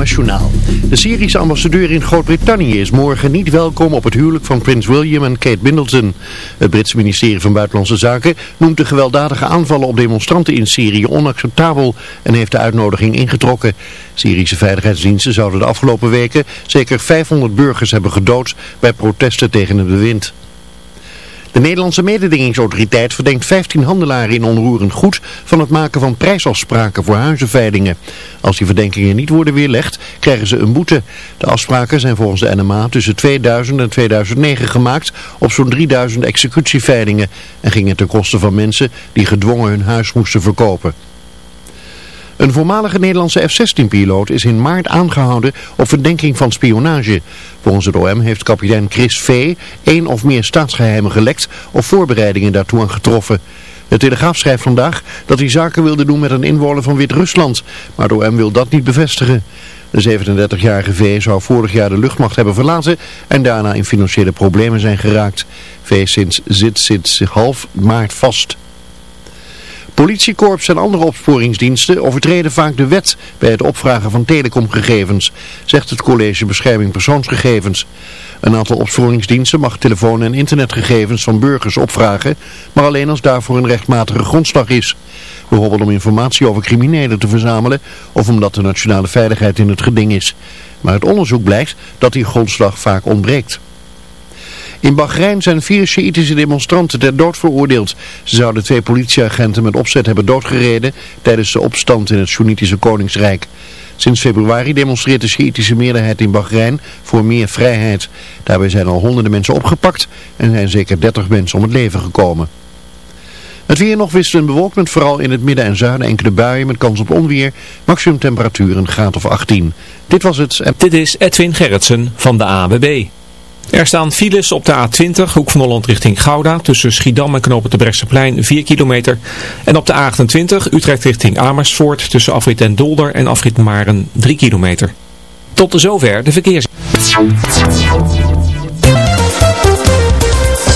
De Syrische ambassadeur in Groot-Brittannië is morgen niet welkom op het huwelijk van prins William en Kate Middleton. Het Britse ministerie van Buitenlandse Zaken noemt de gewelddadige aanvallen op demonstranten in Syrië onacceptabel en heeft de uitnodiging ingetrokken. Syrische veiligheidsdiensten zouden de afgelopen weken zeker 500 burgers hebben gedood bij protesten tegen het bewind. De Nederlandse mededingingsautoriteit verdenkt 15 handelaren in onroerend goed van het maken van prijsafspraken voor huizenveilingen. Als die verdenkingen niet worden weerlegd, krijgen ze een boete. De afspraken zijn volgens de NMA tussen 2000 en 2009 gemaakt op zo'n 3000 executieveilingen en gingen ten koste van mensen die gedwongen hun huis moesten verkopen. Een voormalige Nederlandse F-16-piloot is in maart aangehouden op verdenking van spionage. Volgens het OM heeft kapitein Chris V. één of meer staatsgeheimen gelekt of voorbereidingen daartoe aan getroffen. De Telegraaf schrijft vandaag dat hij zaken wilde doen met een inwoner van Wit-Rusland, maar de OM wil dat niet bevestigen. De 37-jarige V zou vorig jaar de luchtmacht hebben verlaten en daarna in financiële problemen zijn geraakt. V zit sinds half maart vast. Politiekorps en andere opsporingsdiensten overtreden vaak de wet bij het opvragen van telecomgegevens, zegt het College Bescherming Persoonsgegevens. Een aantal opsporingsdiensten mag telefoon- en internetgegevens van burgers opvragen, maar alleen als daarvoor een rechtmatige grondslag is. Bijvoorbeeld om informatie over criminelen te verzamelen of omdat de nationale veiligheid in het geding is. Maar het onderzoek blijkt dat die grondslag vaak ontbreekt. In Bahrein zijn vier Sjiitische demonstranten ter dood veroordeeld. Ze zouden twee politieagenten met opzet hebben doodgereden tijdens de opstand in het Soenitische Koningsrijk. Sinds februari demonstreert de Sjiitische meerderheid in Bahrein voor meer vrijheid. Daarbij zijn al honderden mensen opgepakt en zijn zeker 30 mensen om het leven gekomen. Het weer nog wisselend bewolkt met vooral in het midden en zuiden enkele buien met kans op onweer. Maximum temperatuur een graad of 18. Dit was het. Dit is Edwin Gerritsen van de ABB. Er staan files op de A20, hoek van Holland richting Gouda, tussen Schiedam en Knopen de Brechtseplein 4 kilometer. En op de A28, Utrecht richting Amersfoort, tussen Afrit en Dolder en Afrit Maren 3 kilometer. Tot de zover de verkeers.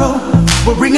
tomorrow. Will bring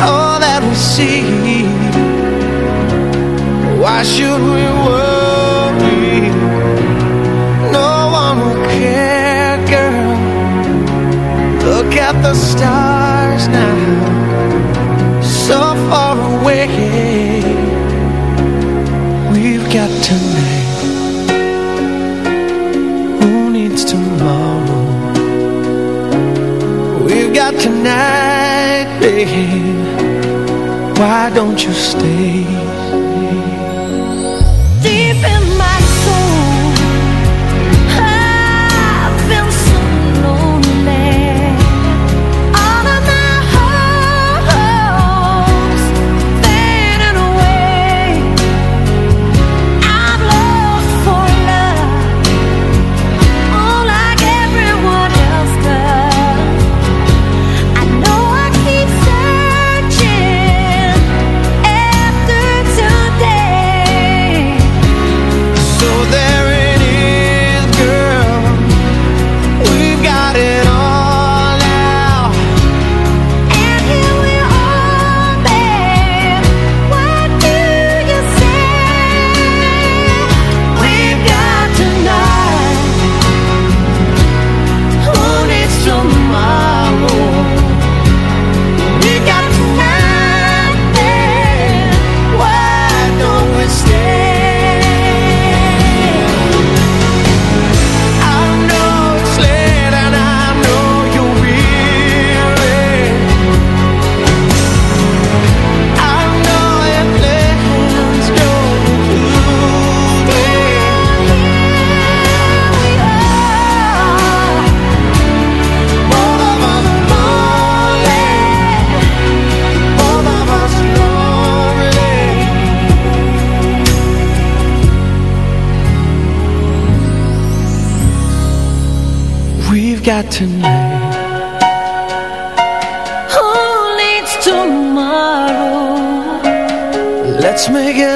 all that we see. Why should we worry? No one will care, girl. Look at the stars now. tonight, babe. Why don't you stay? tonight Who needs tomorrow? Let's make it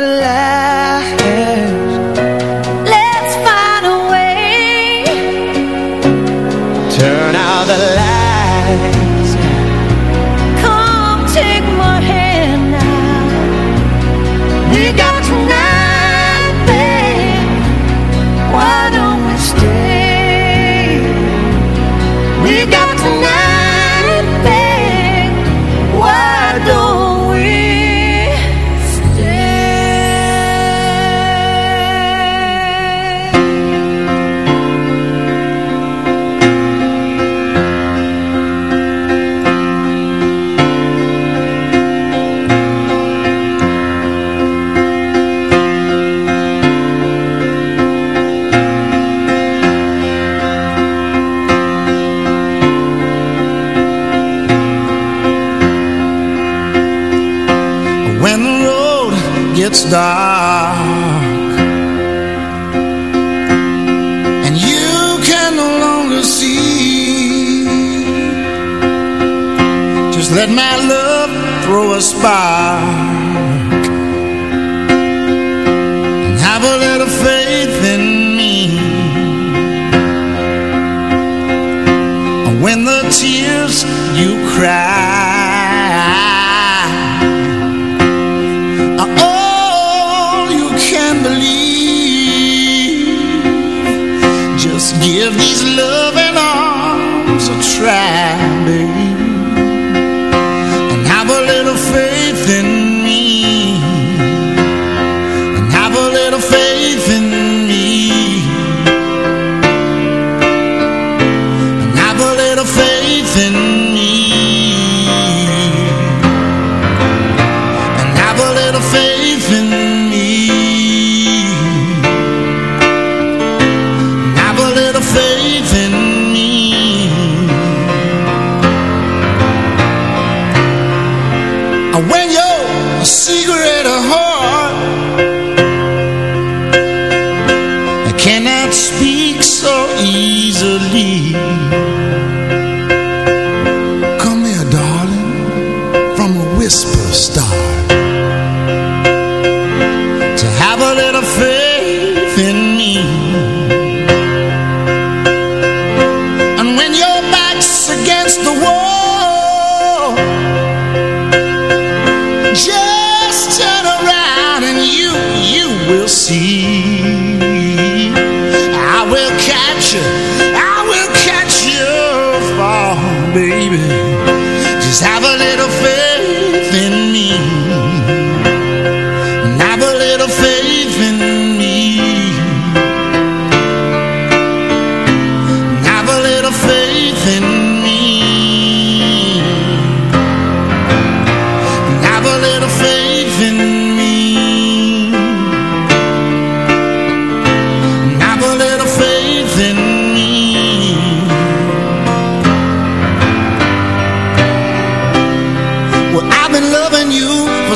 spark And have a little faith in me. And when the tears you cry Are all you can believe Just give me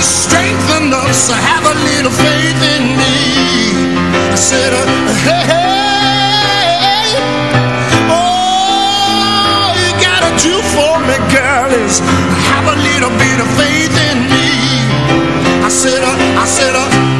Love, give me strength have a little faith in me. I said, uh, hey, hey, all you gotta do for me, girl, is have a little bit of faith in me. I said, uh, I said, uh,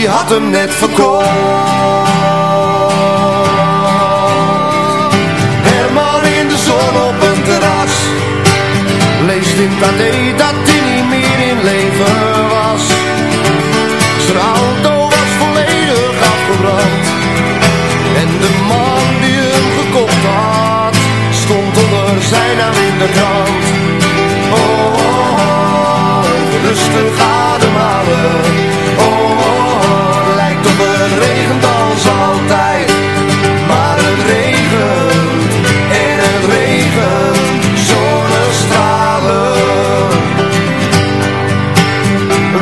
Die had hem net verkocht. Herman in de zon op een terras. Leest in AD dat hij niet meer in leven was. Zijn auto was volledig afgebrand. En de man die hem gekocht had Stond onder zijn naam in de krant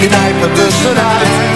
knijp er tussenuit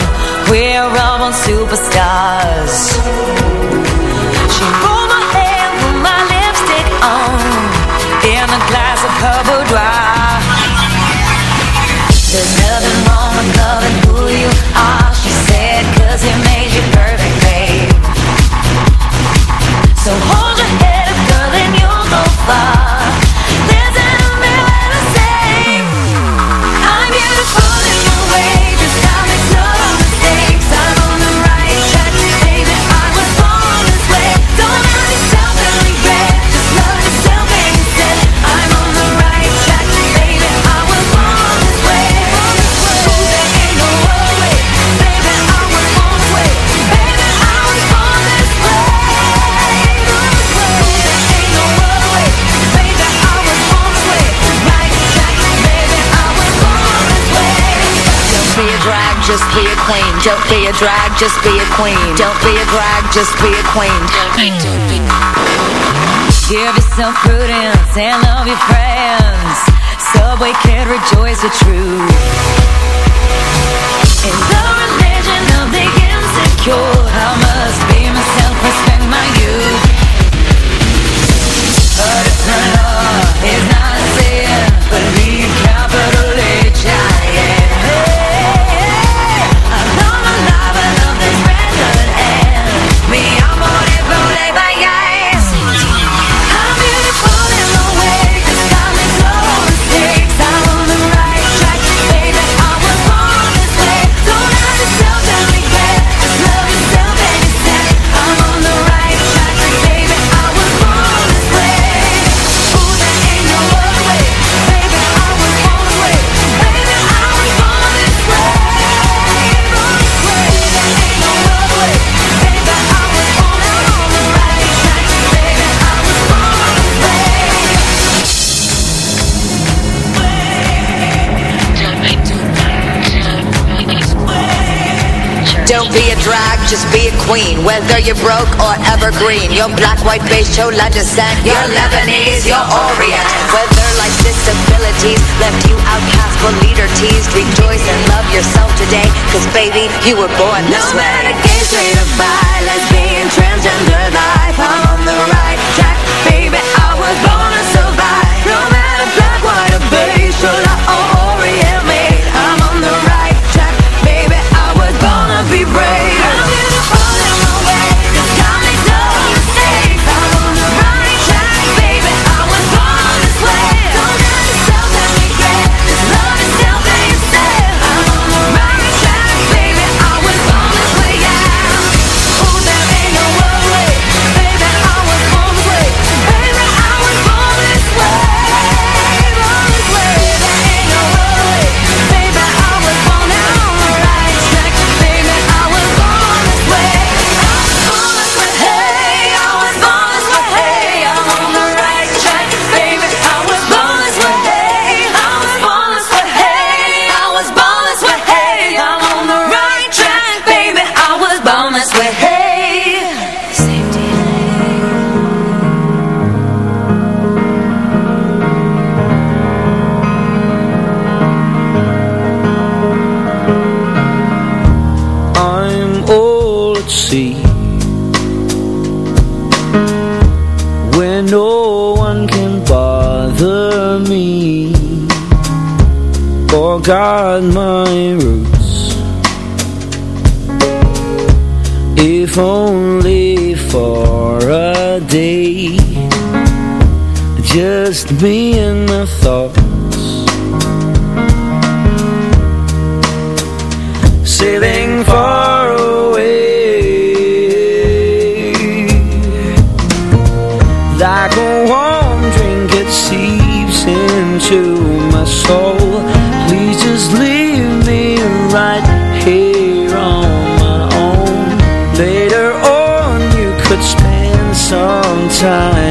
stars. She pulled my hair, put my lipstick on In a glass of Cabo Dry. Don't be a drag, just be a queen. Don't be a drag, just be a queen. Don't be, don't be. Give yourself prudence and love your friends. Subway can rejoice the truth. just be a queen Whether you're broke or evergreen. Your black, white, beige, chola descent You're, Lebanese, your Orient. Whether life's disabilities Left you outcast for leader teased Rejoice and love yourself today Cause baby, you were born this no way. No matter gay, straight or bi Lesbian, transgender life I'm on the right track Baby, I was born to survive. No matter black, white or beige Chola or forgot my roots. If only for a day Just me and my thoughts. Sailing far away. Like a warm drink it seeps into my soul just leave me right here on my own. Later on you could spend some time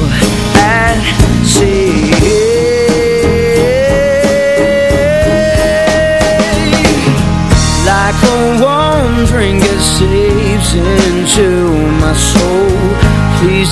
into my soul. Please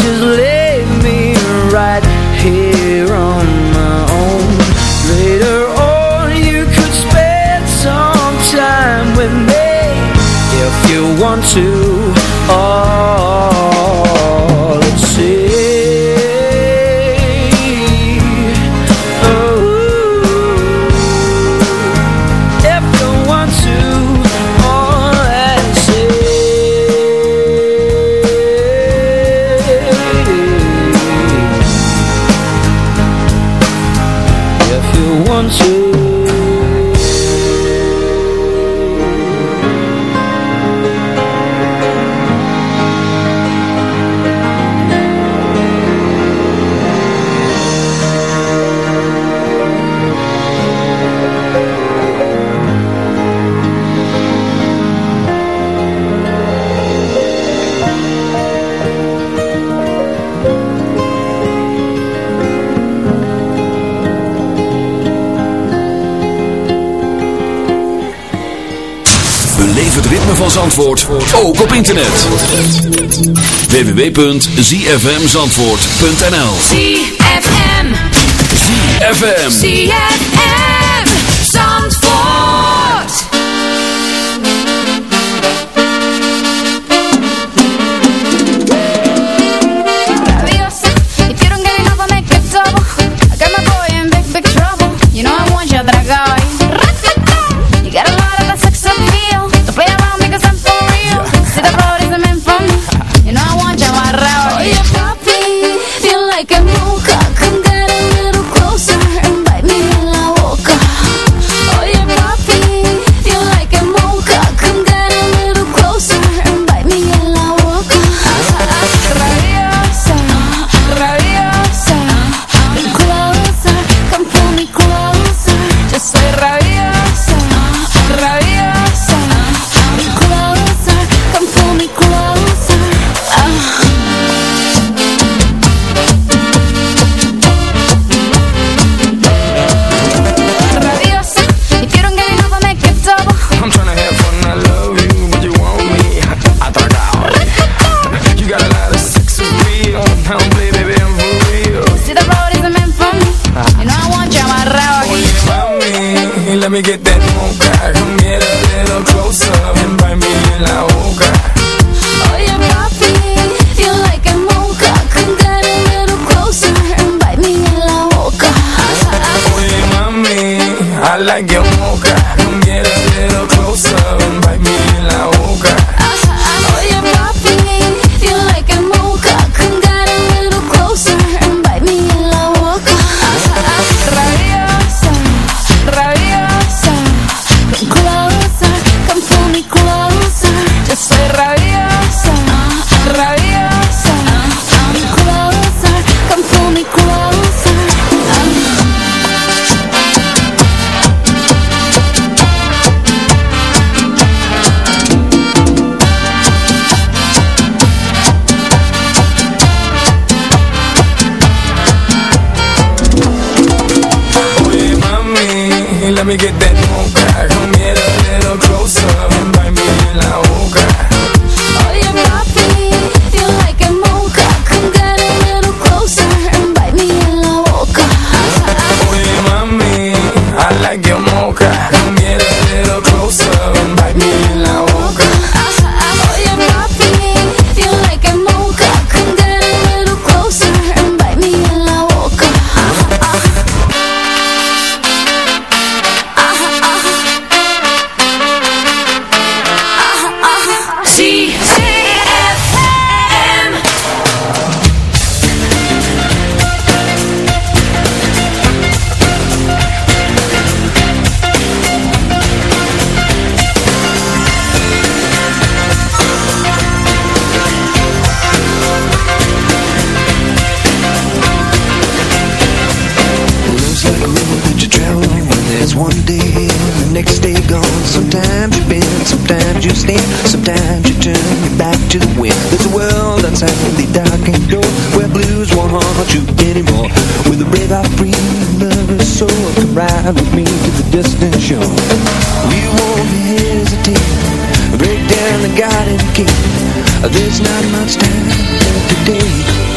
Zandvoort ook op internet. www.zfmzandvoort.nl ZFM ZFM ZFM one day and the next day gone. Sometimes you bend, sometimes you stand Sometimes you turn your back to the wind. There's a world outside the darkened door Where blues won't haunt you anymore. With a brave I free love is soul, Come ride with me to the distant shore. We won't hesitate. Break down the garden gate. There's not much time left today.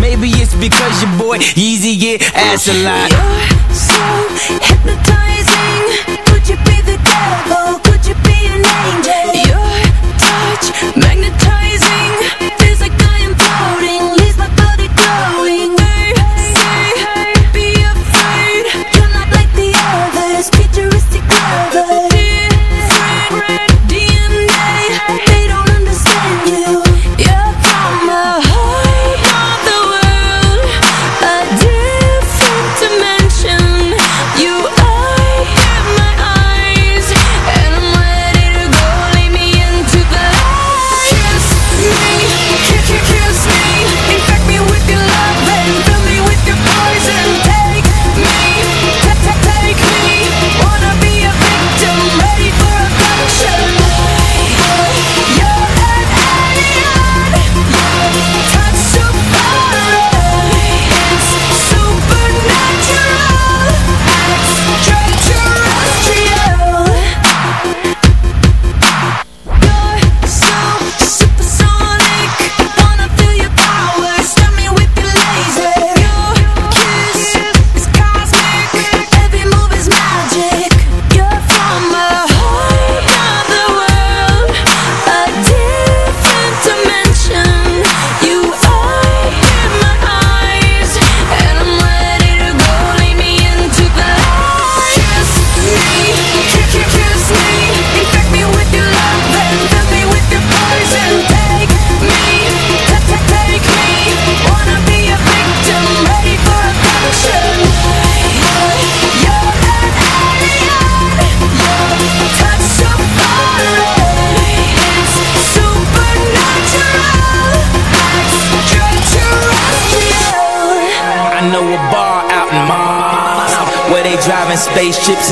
maybe it's because your boy Yeezy get ass a lot.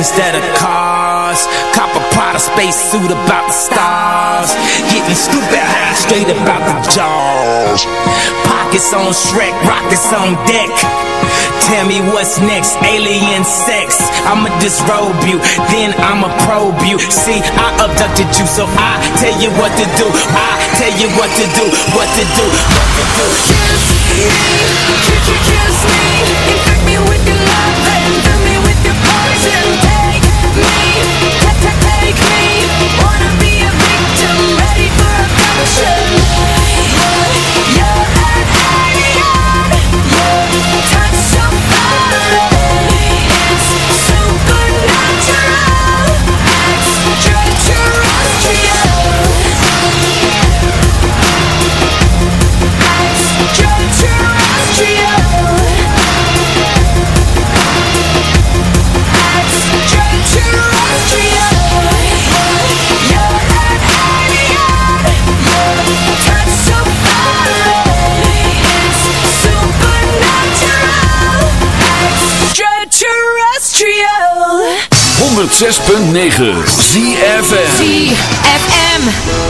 instead of cars. Copper pot, a space suit about the stars. Getting stupid high, straight about the jaws. Pockets on Shrek, rockets on deck. Tell me what's next, alien sex. I'ma disrobe you, then I'ma probe you. See, I abducted you, so I tell you what to do. I tell you what to do, what to do, what to do. Kiss me, could you kiss me? Infect me with your love and do me Nation. 106.9 ZFM ZFM